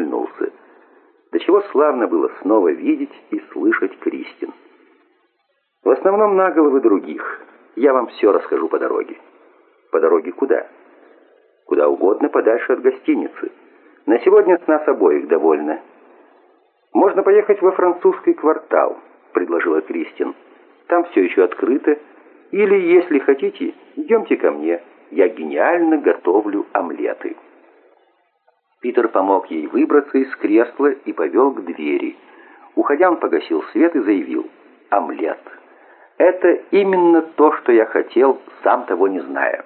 ухмыльнулся. До чего славно было снова видеть и слышать Кристин. В основном на головы других. Я вам все расскажу по дороге. По дороге куда? Куда угодно, подальше от гостиницы. На сегодня с нас обоих довольно. Можно поехать во французский квартал, предложила Кристин. Там все еще открыто. Или, если хотите, идемте ко мне. Я гениально готовлю омлеты. Питер помог ей выбраться из кресла и повел к двери. Уходя, он погасил свет и заявил «Омлет». «Это именно то, что я хотел, сам того не зная».